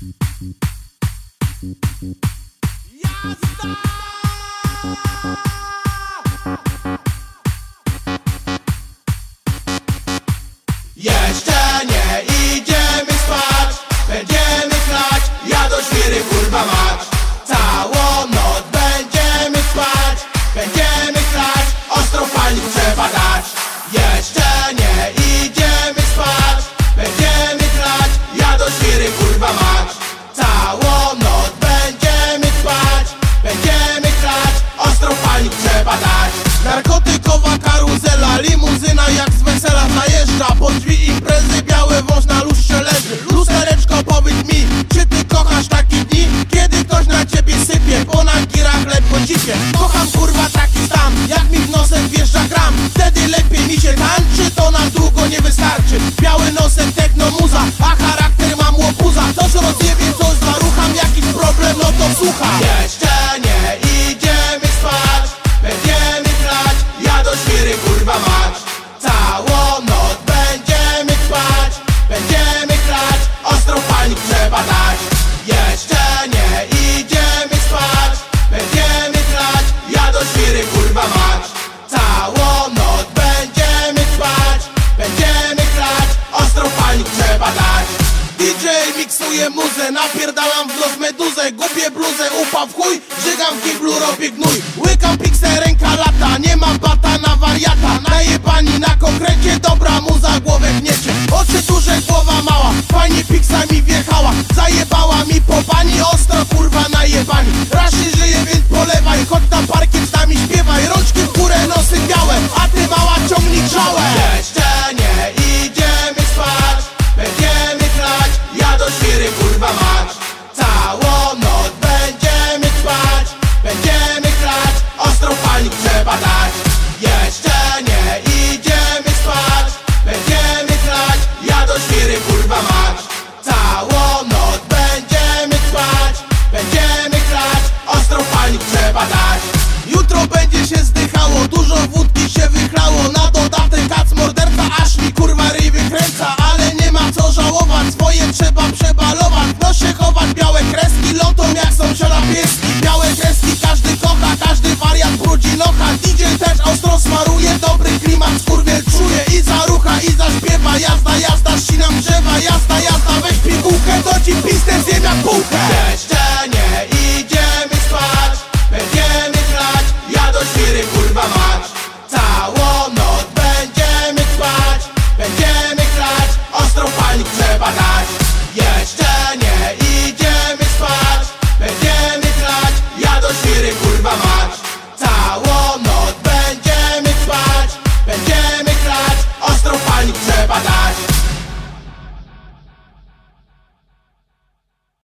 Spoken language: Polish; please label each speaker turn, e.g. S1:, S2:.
S1: Jeszcze nie idziemy spać Będziemy chlać Ja do świry kurwa mać. Całą noc będziemy spać Będziemy chlać Ostro fali trzeba dać. Jeszcze nie idziemy Yeah. Muzę, napierdalam w nos meduzę Gubię bluzę, upa w chuj, żygam w kiblu, robię gnój. Łykam piksę, ręka lata, nie mam bata na wariata. Najebani na konkrecie, dobra muza głowę gniecie. Oczy duże, głowa mała, pani piksa mi wjechała. Zajebała mi po pani, ostro kurwa najebani. Raszy żyje, więc polewaj, chodź na pan in the poop.